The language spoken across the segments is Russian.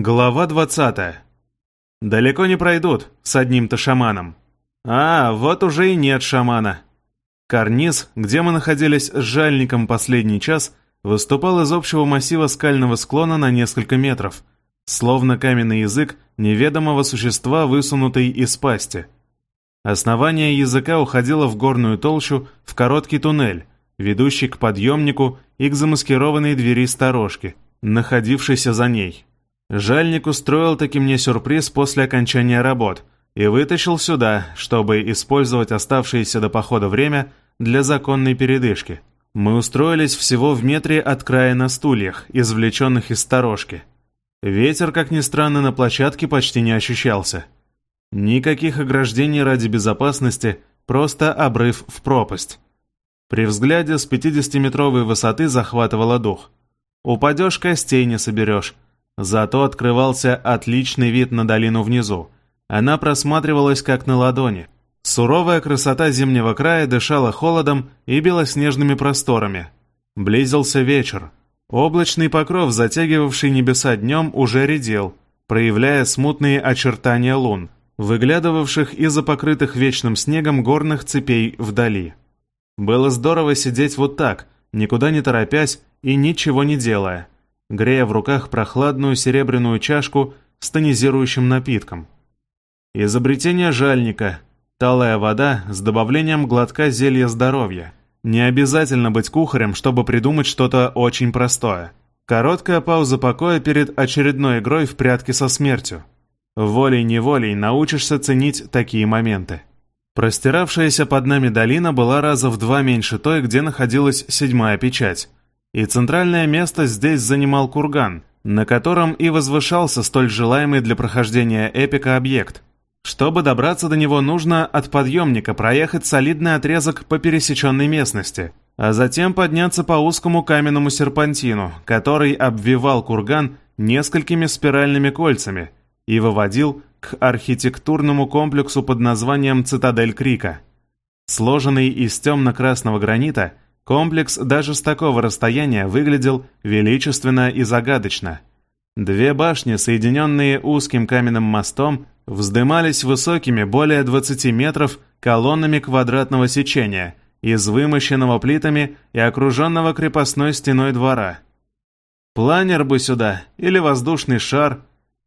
Глава 20. Далеко не пройдут с одним-то шаманом. А, вот уже и нет шамана. Карниз, где мы находились с жальником последний час, выступал из общего массива скального склона на несколько метров, словно каменный язык неведомого существа, высунутый из пасти. Основание языка уходило в горную толщу, в короткий туннель, ведущий к подъемнику и к замаскированной двери сторожки, находившейся за ней. Жальник устроил таки мне сюрприз после окончания работ и вытащил сюда, чтобы использовать оставшееся до похода время для законной передышки. Мы устроились всего в метре от края на стульях, извлеченных из сторожки. Ветер, как ни странно, на площадке почти не ощущался. Никаких ограждений ради безопасности, просто обрыв в пропасть. При взгляде с 50-метровой высоты захватывало дух. Упадешь, костей не соберешь. Зато открывался отличный вид на долину внизу. Она просматривалась как на ладони. Суровая красота зимнего края дышала холодом и белоснежными просторами. Близился вечер. Облачный покров, затягивавший небеса днем, уже редел, проявляя смутные очертания лун, выглядывавших из-за покрытых вечным снегом горных цепей вдали. Было здорово сидеть вот так, никуда не торопясь и ничего не делая грея в руках прохладную серебряную чашку с тонизирующим напитком. Изобретение жальника. Талая вода с добавлением глотка зелья здоровья. Не обязательно быть кухарем, чтобы придумать что-то очень простое. Короткая пауза покоя перед очередной игрой в прятки со смертью. Волей-неволей научишься ценить такие моменты. Простиравшаяся под нами долина была раза в два меньше той, где находилась седьмая печать и центральное место здесь занимал курган, на котором и возвышался столь желаемый для прохождения эпика объект. Чтобы добраться до него, нужно от подъемника проехать солидный отрезок по пересеченной местности, а затем подняться по узкому каменному серпантину, который обвивал курган несколькими спиральными кольцами и выводил к архитектурному комплексу под названием «Цитадель Крика». Сложенный из темно-красного гранита – Комплекс даже с такого расстояния выглядел величественно и загадочно. Две башни, соединенные узким каменным мостом, вздымались высокими, более 20 метров, колоннами квадратного сечения, из вымощенного плитами и окруженного крепостной стеной двора. «Планер бы сюда, или воздушный шар»,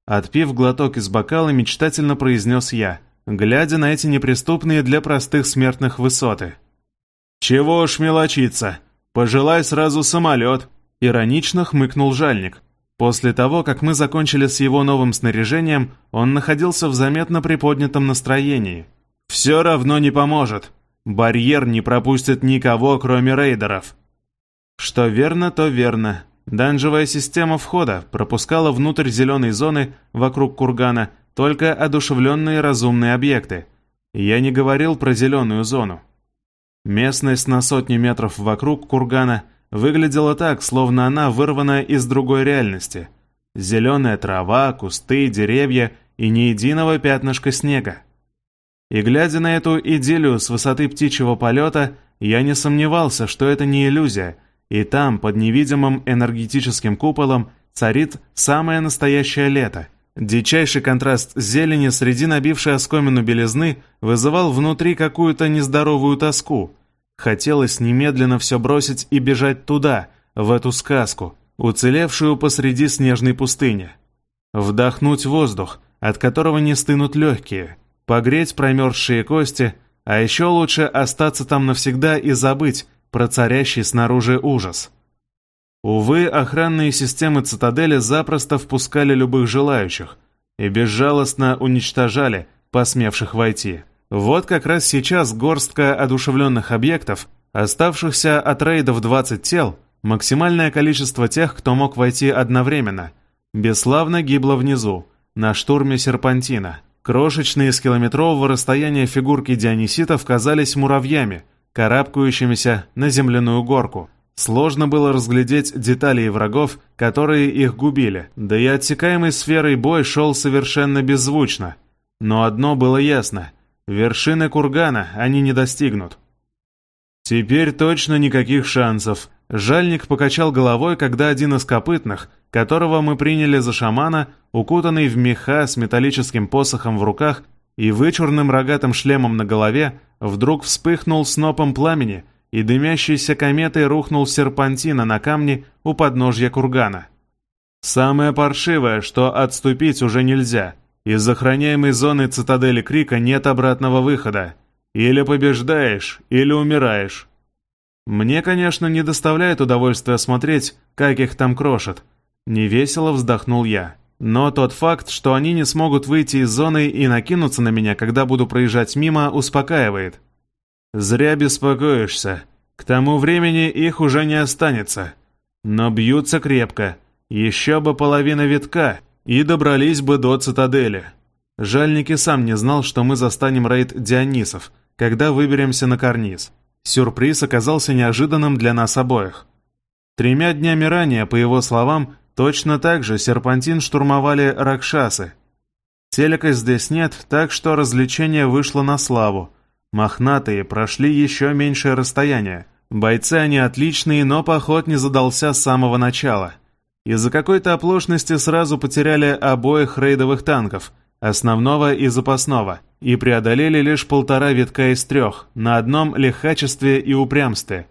отпив глоток из бокала, мечтательно произнес я, глядя на эти неприступные для простых смертных высоты. «Чего уж мелочиться? Пожелай сразу самолет!» Иронично хмыкнул жальник. После того, как мы закончили с его новым снаряжением, он находился в заметно приподнятом настроении. «Все равно не поможет. Барьер не пропустит никого, кроме рейдеров». Что верно, то верно. Данжевая система входа пропускала внутрь зеленой зоны вокруг кургана только одушевленные разумные объекты. Я не говорил про зеленую зону. Местность на сотни метров вокруг кургана выглядела так, словно она вырвана из другой реальности. Зеленая трава, кусты, деревья и ни единого пятнышка снега. И глядя на эту идиллию с высоты птичьего полета, я не сомневался, что это не иллюзия, и там, под невидимым энергетическим куполом, царит самое настоящее лето. Дичайший контраст зелени среди набившей оскомину белизны вызывал внутри какую-то нездоровую тоску. Хотелось немедленно все бросить и бежать туда, в эту сказку, уцелевшую посреди снежной пустыни. Вдохнуть воздух, от которого не стынут легкие, погреть промерзшие кости, а еще лучше остаться там навсегда и забыть про царящий снаружи ужас. Увы, охранные системы цитадели запросто впускали любых желающих и безжалостно уничтожали посмевших войти. Вот как раз сейчас горстка одушевленных объектов, оставшихся от рейдов 20 тел, максимальное количество тех, кто мог войти одновременно, бесславно гибло внизу, на штурме серпантина. Крошечные с километрового расстояния фигурки диониситов казались муравьями, карабкающимися на земляную горку. Сложно было разглядеть детали врагов, которые их губили, да и отсекаемый сферой бой шел совершенно беззвучно. Но одно было ясно — вершины кургана они не достигнут. «Теперь точно никаких шансов», — Жальник покачал головой, когда один из копытных, которого мы приняли за шамана, укутанный в меха с металлическим посохом в руках и вычурным рогатым шлемом на голове, вдруг вспыхнул снопом пламени и дымящейся кометой рухнул серпантина на камни у подножья кургана. Самое паршивое, что отступить уже нельзя. Из охраняемой зоны цитадели Крика нет обратного выхода. Или побеждаешь, или умираешь. Мне, конечно, не доставляет удовольствия смотреть, как их там крошат. Невесело вздохнул я. Но тот факт, что они не смогут выйти из зоны и накинуться на меня, когда буду проезжать мимо, успокаивает. Зря беспокоишься. К тому времени их уже не останется. Но бьются крепко. Еще бы половина витка, и добрались бы до цитадели. Жальники сам не знал, что мы застанем рейд Дионисов, когда выберемся на карниз. Сюрприз оказался неожиданным для нас обоих. Тремя днями ранее, по его словам, точно так же серпантин штурмовали ракшасы. Телека здесь нет, так что развлечение вышло на славу. Мохнатые прошли еще меньшее расстояние. Бойцы они отличные, но поход не задался с самого начала. Из-за какой-то оплошности сразу потеряли обоих рейдовых танков, основного и запасного – и преодолели лишь полтора витка из трех, на одном лихачестве и упрямстве.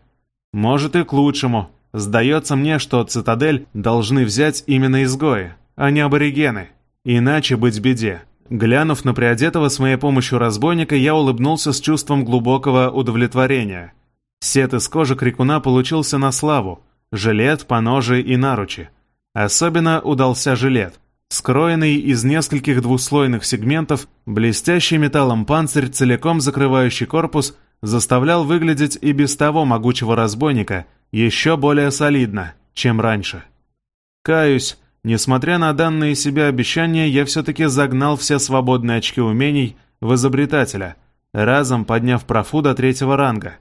Может и к лучшему. Сдается мне, что цитадель должны взять именно изгои, а не аборигены. Иначе быть беде. Глянув на приодетого с моей помощью разбойника, я улыбнулся с чувством глубокого удовлетворения. Сет из кожи крикуна получился на славу. Жилет, поножи и наручи. Особенно удался жилет. Скроенный из нескольких двуслойных сегментов, блестящий металлом панцирь, целиком закрывающий корпус, заставлял выглядеть и без того могучего разбойника еще более солидно, чем раньше. Каюсь, несмотря на данные себе обещания, я все-таки загнал все свободные очки умений в изобретателя, разом подняв профу до третьего ранга.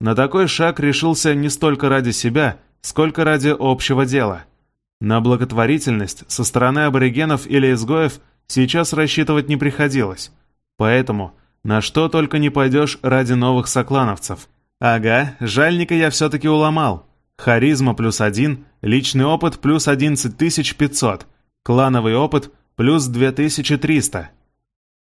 На такой шаг решился не столько ради себя, сколько ради общего дела — на благотворительность со стороны аборигенов или изгоев сейчас рассчитывать не приходилось. Поэтому на что только не пойдешь ради новых соклановцев. Ага, жальника я все-таки уломал. Харизма плюс один, личный опыт плюс 11500, клановый опыт плюс 2300.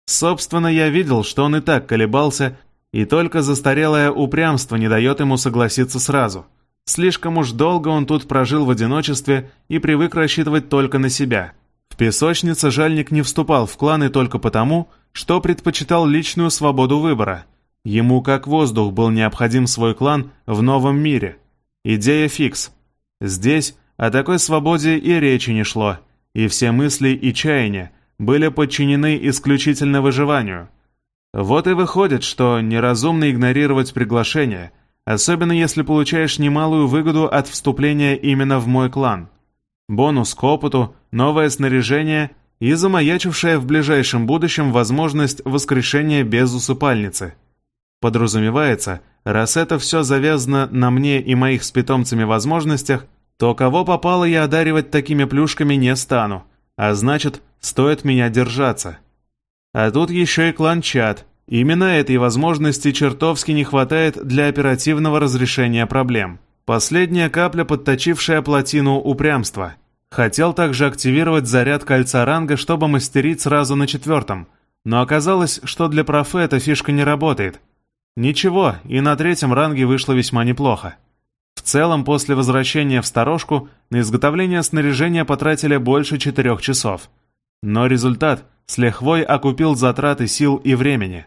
Собственно, я видел, что он и так колебался, и только застарелое упрямство не дает ему согласиться сразу – Слишком уж долго он тут прожил в одиночестве и привык рассчитывать только на себя. В песочнице жальник не вступал в кланы только потому, что предпочитал личную свободу выбора. Ему как воздух был необходим свой клан в новом мире. Идея фикс. Здесь о такой свободе и речи не шло, и все мысли и чаяния были подчинены исключительно выживанию. Вот и выходит, что неразумно игнорировать приглашение – Особенно если получаешь немалую выгоду от вступления именно в мой клан. Бонус к опыту, новое снаряжение и замаячившая в ближайшем будущем возможность воскрешения без усыпальницы. Подразумевается, раз это все завязано на мне и моих с питомцами возможностях, то кого попало я одаривать такими плюшками не стану, а значит, стоит меня держаться. А тут еще и клан Чат, Именно этой возможности чертовски не хватает для оперативного разрешения проблем. Последняя капля, подточившая плотину упрямства. Хотел также активировать заряд кольца ранга, чтобы мастерить сразу на четвертом, но оказалось, что для профе эта фишка не работает. Ничего, и на третьем ранге вышло весьма неплохо. В целом, после возвращения в сторожку, на изготовление снаряжения потратили больше четырех часов. Но результат с лихвой окупил затраты сил и времени.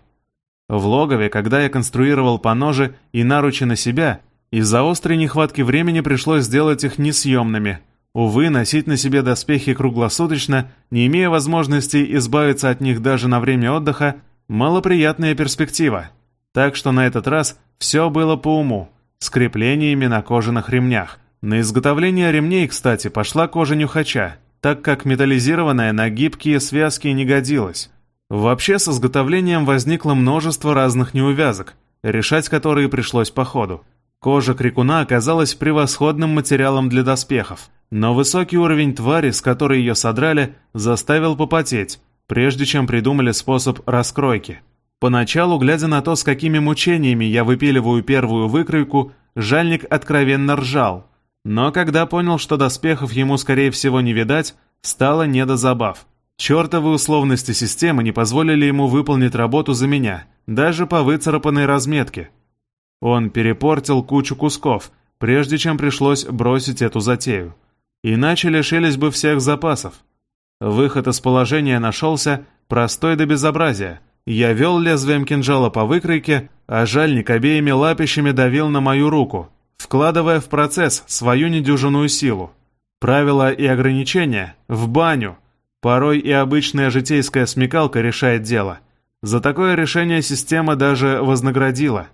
В логове, когда я конструировал поножи и наручи на себя, из-за острой нехватки времени пришлось сделать их несъемными. Увы, носить на себе доспехи круглосуточно, не имея возможности избавиться от них даже на время отдыха, малоприятная перспектива. Так что на этот раз все было по уму, с креплениями на кожаных ремнях. На изготовление ремней, кстати, пошла кожа нюхача, так как металлизированная на гибкие связки не годилась. Вообще с изготовлением возникло множество разных неувязок, решать которые пришлось по ходу. Кожа крикуна оказалась превосходным материалом для доспехов, но высокий уровень твари, с которой ее содрали, заставил попотеть, прежде чем придумали способ раскройки. Поначалу, глядя на то, с какими мучениями я выпиливаю первую выкройку, жальник откровенно ржал. Но когда понял, что доспехов ему, скорее всего, не видать, стало не до забав. Чертовы условности системы не позволили ему выполнить работу за меня, даже по выцарапанной разметке. Он перепортил кучу кусков, прежде чем пришлось бросить эту затею. Иначе лишились бы всех запасов. Выход из положения нашелся простой до безобразия. Я вел лезвием кинжала по выкройке, а жальник обеими лапищами давил на мою руку, вкладывая в процесс свою недюжинную силу. Правила и ограничения — в баню. Порой и обычная житейская смекалка решает дело. За такое решение система даже вознаградила.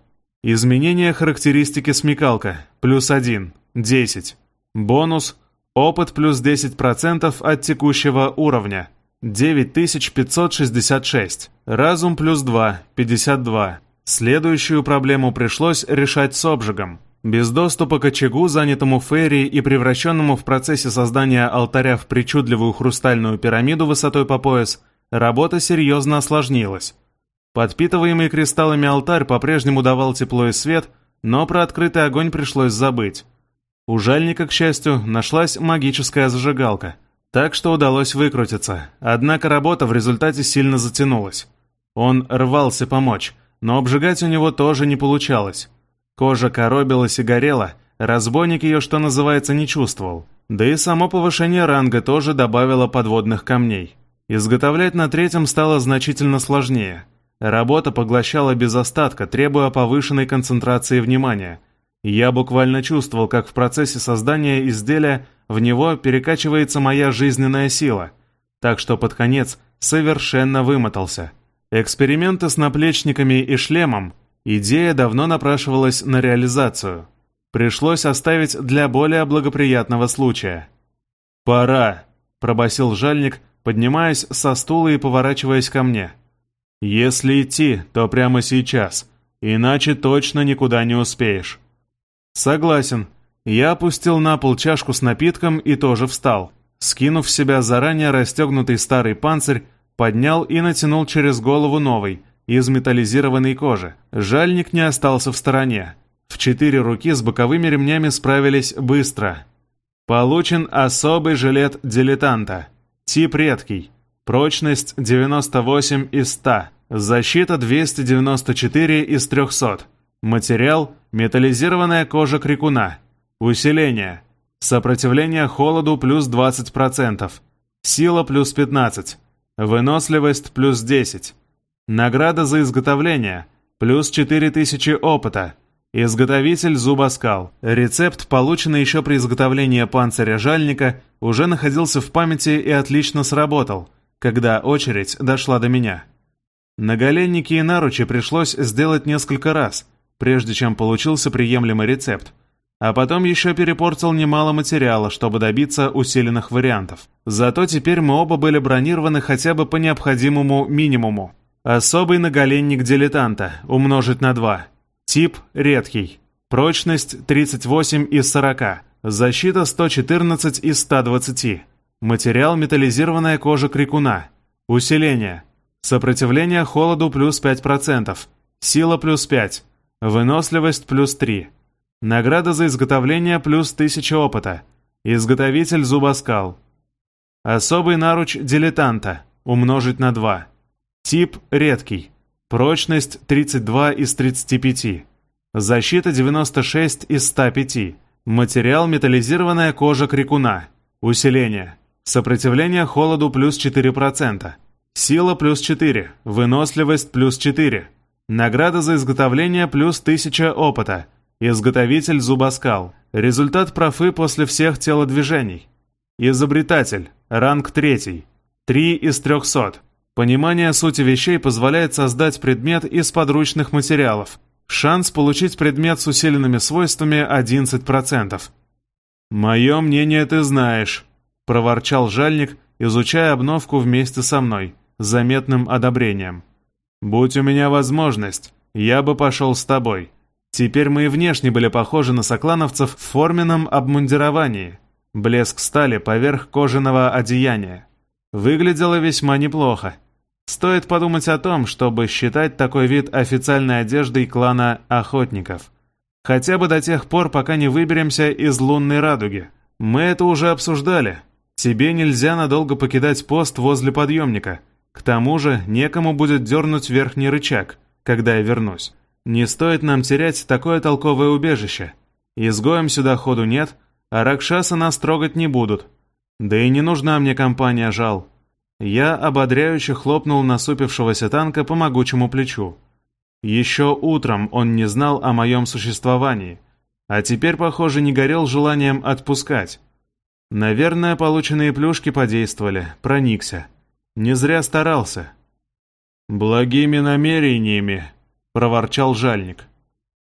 Изменение характеристики смекалка — плюс 1, 10. Бонус — опыт плюс 10% от текущего уровня — 9566. Разум плюс 2, 52. Следующую проблему пришлось решать с обжигом. Без доступа к очагу, занятому Ферри и превращенному в процессе создания алтаря в причудливую хрустальную пирамиду высотой по пояс, работа серьезно осложнилась. Подпитываемый кристаллами алтарь по-прежнему давал тепло и свет, но про открытый огонь пришлось забыть. У жальника, к счастью, нашлась магическая зажигалка, так что удалось выкрутиться, однако работа в результате сильно затянулась. Он рвался помочь, но обжигать у него тоже не получалось. Кожа коробилась и горела, разбойник ее, что называется, не чувствовал. Да и само повышение ранга тоже добавило подводных камней. Изготовлять на третьем стало значительно сложнее. Работа поглощала без остатка, требуя повышенной концентрации внимания. Я буквально чувствовал, как в процессе создания изделия в него перекачивается моя жизненная сила, так что под конец совершенно вымотался. Эксперименты с наплечниками и шлемом Идея давно напрашивалась на реализацию. Пришлось оставить для более благоприятного случая. «Пора», — пробасил жальник, поднимаясь со стула и поворачиваясь ко мне. «Если идти, то прямо сейчас, иначе точно никуда не успеешь». «Согласен». Я опустил на пол чашку с напитком и тоже встал. Скинув в себя заранее расстегнутый старый панцирь, поднял и натянул через голову новый — из металлизированной кожи. Жальник не остался в стороне. В четыре руки с боковыми ремнями справились быстро. Получен особый жилет дилетанта. Тип редкий. Прочность 98 из 100. Защита 294 из 300. Материал – металлизированная кожа крикуна. Усиление. Сопротивление холоду плюс 20%. Сила плюс 15. Выносливость плюс 10. Награда за изготовление. Плюс 4000 опыта. Изготовитель зубоскал. Рецепт, полученный еще при изготовлении панциря жальника, уже находился в памяти и отлично сработал, когда очередь дошла до меня. Наголенники и наручи пришлось сделать несколько раз, прежде чем получился приемлемый рецепт. А потом еще перепортил немало материала, чтобы добиться усиленных вариантов. Зато теперь мы оба были бронированы хотя бы по необходимому минимуму. Особый наголенник дилетанта, умножить на 2. Тип редкий. Прочность 38 из 40. Защита 114 из 120. Материал металлизированная кожа крикуна. Усиление. Сопротивление холоду плюс 5%. Сила плюс 5. Выносливость плюс 3. Награда за изготовление плюс 1000 опыта. Изготовитель зубоскал. Особый наруч дилетанта. Умножить на 2. Тип редкий. Прочность 32 из 35. Защита 96 из 105. Материал металлизированная кожа крикуна. Усиление. Сопротивление холоду плюс 4%. Сила плюс 4. Выносливость плюс 4. Награда за изготовление плюс 1000 опыта. Изготовитель зубоскал. Результат профы после всех телодвижений. Изобретатель. Ранг 3. 3 из 300. Понимание сути вещей позволяет создать предмет из подручных материалов. Шанс получить предмет с усиленными свойствами 11%. «Мое мнение ты знаешь», — проворчал жальник, изучая обновку вместе со мной, заметным одобрением. «Будь у меня возможность, я бы пошел с тобой. Теперь мы и внешне были похожи на соклановцев в форменном обмундировании. Блеск стали поверх кожаного одеяния. Выглядело весьма неплохо. Стоит подумать о том, чтобы считать такой вид официальной одеждой клана охотников. Хотя бы до тех пор, пока не выберемся из лунной радуги. Мы это уже обсуждали. Тебе нельзя надолго покидать пост возле подъемника. К тому же некому будет дернуть верхний рычаг, когда я вернусь. Не стоит нам терять такое толковое убежище. Изгоем сюда ходу нет, а Ракшаса нас трогать не будут. Да и не нужна мне компания жал. Я ободряюще хлопнул насупившегося танка по могучему плечу. Еще утром он не знал о моем существовании, а теперь, похоже, не горел желанием отпускать. Наверное, полученные плюшки подействовали, проникся. Не зря старался. «Благими намерениями», — проворчал жальник.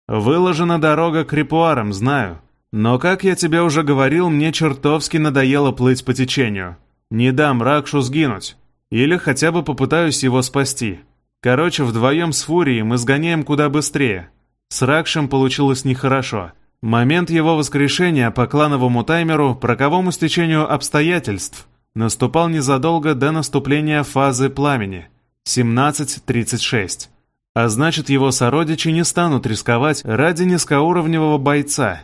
«Выложена дорога к репуарам, знаю. Но, как я тебе уже говорил, мне чертовски надоело плыть по течению. Не дам Ракшу сгинуть. Или хотя бы попытаюсь его спасти. Короче, вдвоем с Фурией мы сгоняем куда быстрее. С Ракшем получилось нехорошо. Момент его воскрешения по клановому таймеру, по роковому стечению обстоятельств, наступал незадолго до наступления фазы пламени — 17.36. А значит, его сородичи не станут рисковать ради низкоуровневого бойца.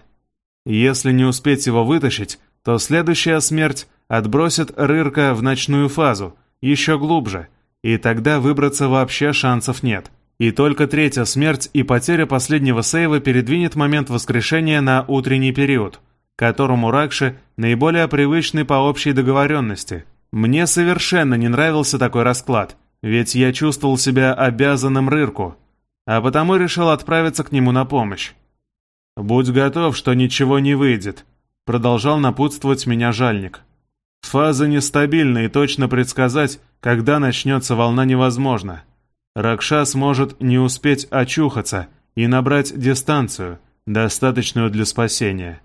Если не успеть его вытащить, то следующая смерть отбросит Рырка в ночную фазу, еще глубже, и тогда выбраться вообще шансов нет. И только третья смерть и потеря последнего сейва передвинет момент воскрешения на утренний период, которому Ракши наиболее привычный по общей договоренности. Мне совершенно не нравился такой расклад, ведь я чувствовал себя обязанным Рырку, а потому решил отправиться к нему на помощь. «Будь готов, что ничего не выйдет», — продолжал напутствовать меня жальник. «Фаза нестабильна, и точно предсказать, когда начнется волна невозможно. Ракшас может не успеть очухаться и набрать дистанцию, достаточную для спасения.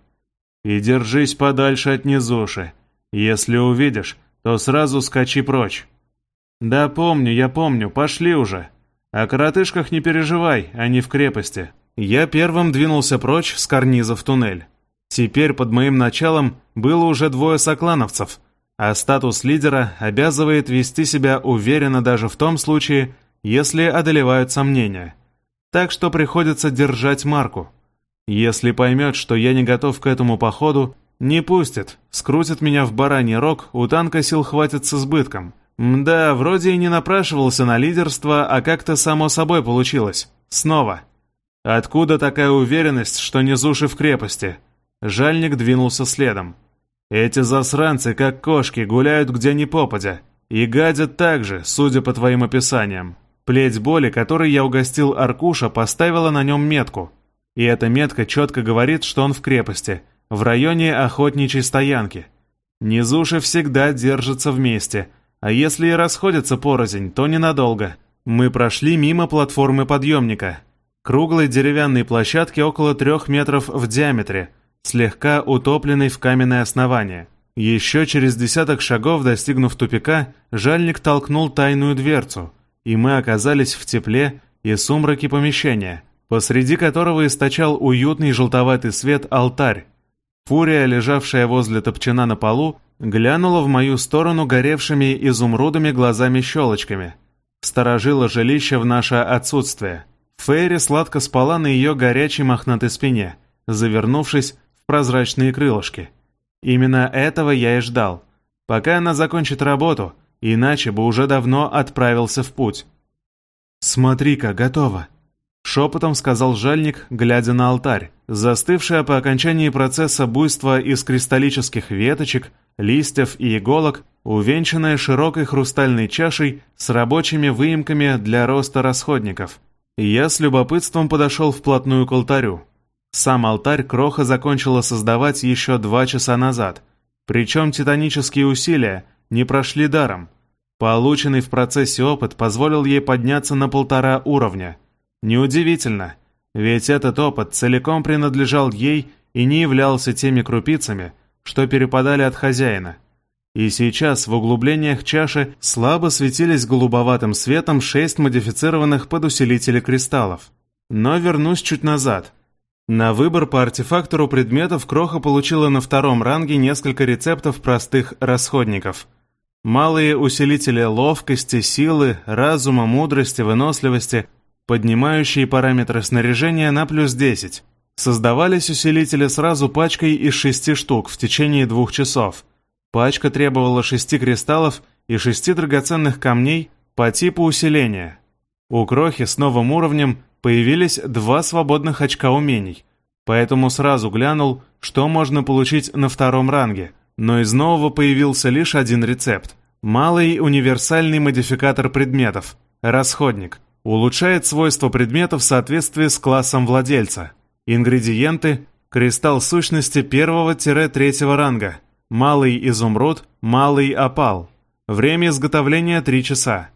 И держись подальше от низуши. Если увидишь, то сразу скачи прочь». «Да помню, я помню, пошли уже. О коротышках не переживай, они в крепости». Я первым двинулся прочь с карниза в туннель. Теперь под моим началом было уже двое соклановцев, а статус лидера обязывает вести себя уверенно даже в том случае, если одолевают сомнения. Так что приходится держать марку. Если поймет, что я не готов к этому походу, не пустит, скрутит меня в бараний рог, у танка сил хватит с избытком. Мда, вроде и не напрашивался на лидерство, а как-то само собой получилось. Снова. Откуда такая уверенность, что не зуши в крепости? Жальник двинулся следом. Эти засранцы, как кошки, гуляют где ни попадя. И гадят так же, судя по твоим описаниям. Плеть боли, которой я угостил Аркуша, поставила на нем метку. И эта метка четко говорит, что он в крепости, в районе охотничьей стоянки. Низуши всегда держатся вместе, а если и расходятся порознь, то ненадолго. Мы прошли мимо платформы подъемника, круглой деревянной площадки около трех метров в диаметре, слегка утопленной в каменное основание. Еще через десяток шагов, достигнув тупика, жальник толкнул тайную дверцу, и мы оказались в тепле и сумраке помещения, посреди которого источал уютный желтоватый свет алтарь. Фурия, лежавшая возле топчана на полу, глянула в мою сторону горевшими изумрудами глазами-щелочками. Сторожила жилище в наше отсутствие. Фейри сладко спала на ее горячей мохнатой спине, завернувшись в прозрачные крылышки. Именно этого я и ждал. Пока она закончит работу, иначе бы уже давно отправился в путь. «Смотри-ка, готово!» Шепотом сказал жальник, глядя на алтарь, застывшая по окончании процесса буйства из кристаллических веточек, листьев и иголок, увенчанная широкой хрустальной чашей с рабочими выемками для роста расходников – я с любопытством подошел вплотную к алтарю. Сам алтарь Кроха закончила создавать еще два часа назад, причем титанические усилия не прошли даром. Полученный в процессе опыт позволил ей подняться на полтора уровня. Неудивительно, ведь этот опыт целиком принадлежал ей и не являлся теми крупицами, что перепадали от хозяина – и сейчас в углублениях чаши слабо светились голубоватым светом шесть модифицированных под усилители кристаллов. Но вернусь чуть назад. На выбор по артефактору предметов Кроха получила на втором ранге несколько рецептов простых расходников. Малые усилители ловкости, силы, разума, мудрости, выносливости, поднимающие параметры снаряжения на плюс 10. Создавались усилители сразу пачкой из шести штук в течение двух часов. Пачка требовала шести кристаллов и шести драгоценных камней по типу усиления. У Крохи с новым уровнем появились два свободных очка умений, поэтому сразу глянул, что можно получить на втором ранге, но из нового появился лишь один рецепт. Малый универсальный модификатор предметов – расходник. Улучшает свойства предметов в соответствии с классом владельца. Ингредиенты – кристалл сущности первого-третьего ранга, малый изумруд, малый опал. Время изготовления 3 часа.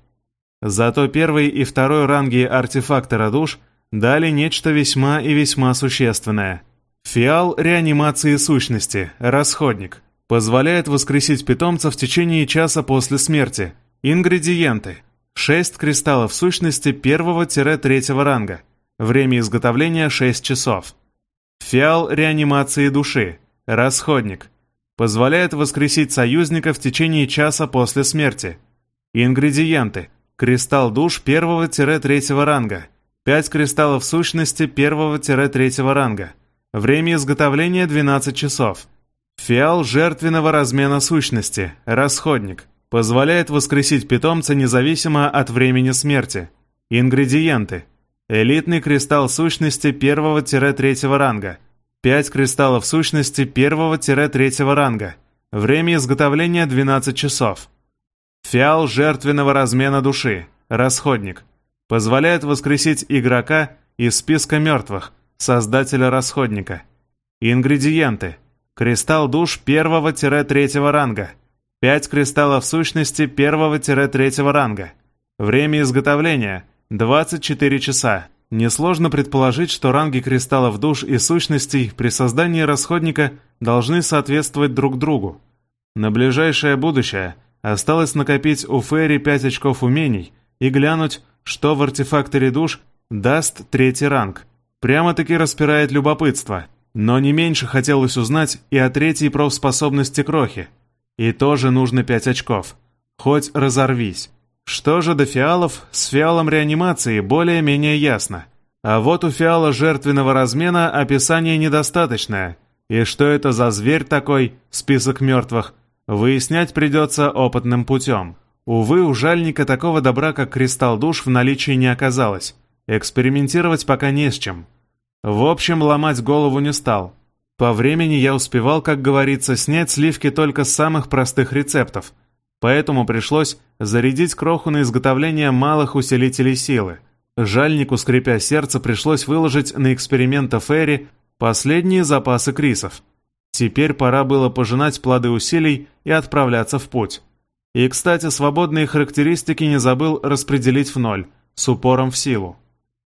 Зато первый и второй ранги артефактора душ дали нечто весьма и весьма существенное. Фиал реанимации сущности, расходник. Позволяет воскресить питомца в течение часа после смерти. Ингредиенты. 6 кристаллов сущности первого-третьего ранга. Время изготовления 6 часов. Фиал реанимации души. Расходник. Позволяет воскресить союзника в течение часа после смерти. Ингредиенты. Кристалл душ первого-третьего ранга. 5 кристаллов сущности первого-третьего ранга. Время изготовления 12 часов. Фиал жертвенного размена сущности, расходник. Позволяет воскресить питомца независимо от времени смерти. Ингредиенты. Элитный кристалл сущности первого-третьего ранга. 5 кристаллов сущности первого-третьего ранга. Время изготовления 12 часов. Фиал жертвенного размена души. Расходник. Позволяет воскресить игрока из списка мертвых, создателя расходника. Ингредиенты. Кристалл душ первого-третьего ранга. 5 кристаллов сущности первого-третьего ранга. Время изготовления – 24 часа. Несложно предположить, что ранги кристаллов душ и сущностей при создании расходника должны соответствовать друг другу. На ближайшее будущее Осталось накопить у Ферри 5 очков умений и глянуть, что в артефакторе душ даст третий ранг. Прямо-таки распирает любопытство. Но не меньше хотелось узнать и о третьей профспособности Крохи. И тоже нужно 5 очков. Хоть разорвись. Что же до фиалов, с фиалом реанимации более-менее ясно. А вот у фиала жертвенного размена описание недостаточное. И что это за зверь такой, список мертвых, Выяснять придется опытным путем. Увы, у жальника такого добра, как кристалл душ, в наличии не оказалось. Экспериментировать пока не с чем. В общем, ломать голову не стал. По времени я успевал, как говорится, снять сливки только с самых простых рецептов, поэтому пришлось зарядить кроху на изготовление малых усилителей силы. Жальнику, скрипя сердце, пришлось выложить на эксперимента Ферри последние запасы крисов. Теперь пора было пожинать плоды усилий и отправляться в путь. И, кстати, свободные характеристики не забыл распределить в ноль, с упором в силу.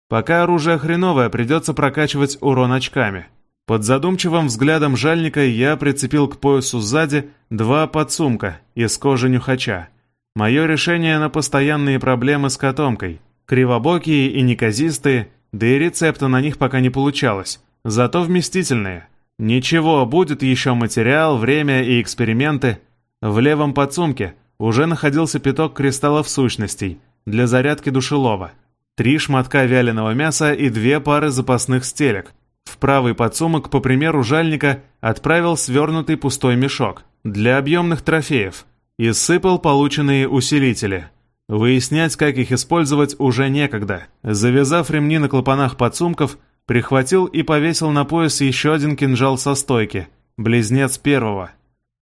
Пока оружие хреновое, придется прокачивать урон очками. Под задумчивым взглядом жальника я прицепил к поясу сзади два подсумка из кожи нюхача. Мое решение на постоянные проблемы с котомкой. Кривобокие и неказистые, да и рецепта на них пока не получалось, зато вместительные – Ничего, будет еще материал, время и эксперименты. В левом подсумке уже находился пяток кристаллов сущностей для зарядки душелова, три шматка вяленого мяса и две пары запасных стелек. В правый подсумок, по примеру жальника, отправил свернутый пустой мешок для объемных трофеев и сыпал полученные усилители. Выяснять, как их использовать, уже некогда. Завязав ремни на клапанах подсумков, Прихватил и повесил на пояс еще один кинжал со стойки, близнец первого.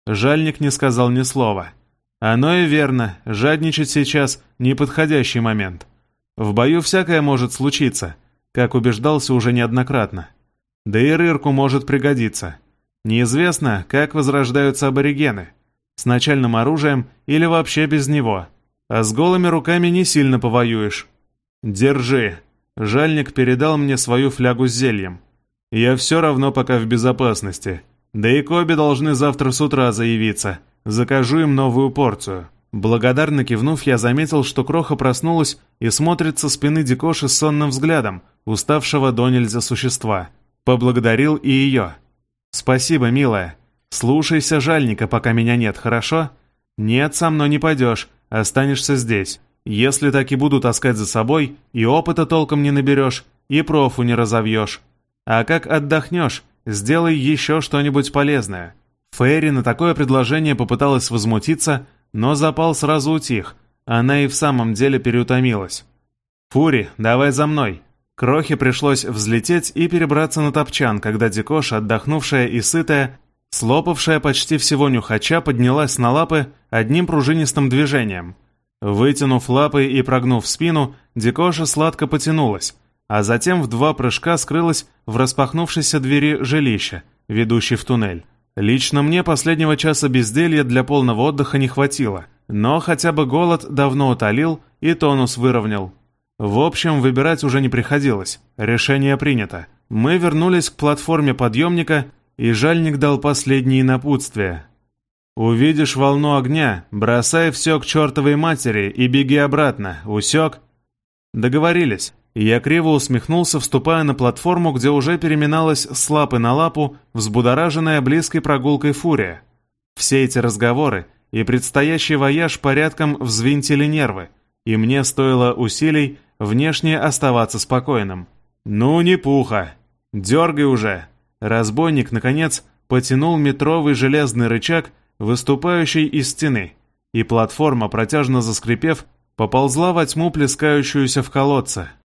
Жальник не сказал ни слова. Оно и верно, жадничать сейчас – неподходящий момент. В бою всякое может случиться, как убеждался уже неоднократно. Да и рырку может пригодиться. Неизвестно, как возрождаются аборигены. С начальным оружием или вообще без него. А с голыми руками не сильно повоюешь. «Держи», Жальник передал мне свою флягу с зельем. Я все равно пока в безопасности. Да и Коби должны завтра с утра заявиться. Закажу им новую порцию. Благодарно кивнув, я заметил, что Кроха проснулась и смотрит со спины Дикоши сонным взглядом, уставшего до нельзя существа. Поблагодарил и ее. «Спасибо, милая. Слушайся жальника, пока меня нет, хорошо? Нет, со мной не пойдешь, останешься здесь. Если так и буду таскать за собой, и опыта толком не наберешь, и профу не разовьешь. А как отдохнешь, сделай еще что-нибудь полезное». Фейри на такое предложение попыталась возмутиться, но запал сразу утих. Она и в самом деле переутомилась. «Фури, давай за мной!» Крохе пришлось взлететь и перебраться на топчан, когда Дикош, отдохнувшая и сытая, слопавшая почти всего нюхача, поднялась на лапы одним пружинистым движением. Вытянув лапы и прогнув спину, Дикоша сладко потянулась, а затем в два прыжка скрылась в распахнувшейся двери жилища, ведущей в туннель. Лично мне последнего часа безделья для полного отдыха не хватило, но хотя бы голод давно утолил и тонус выровнял. В общем, выбирать уже не приходилось. Решение принято. Мы вернулись к платформе подъемника, и жальник дал последние напутствия. «Увидишь волну огня, бросай все к чертовой матери и беги обратно, усек?» Договорились. Я криво усмехнулся, вступая на платформу, где уже переминалась с лапы на лапу, взбудораженная близкой прогулкой фурия. Все эти разговоры и предстоящий вояж порядком взвинтили нервы, и мне стоило усилий внешне оставаться спокойным. «Ну, не пуха! Дергай уже!» Разбойник, наконец, потянул метровый железный рычаг, выступающий из стены, и платформа, протяжно заскрипев, поползла во тьму, плескающуюся в колодце.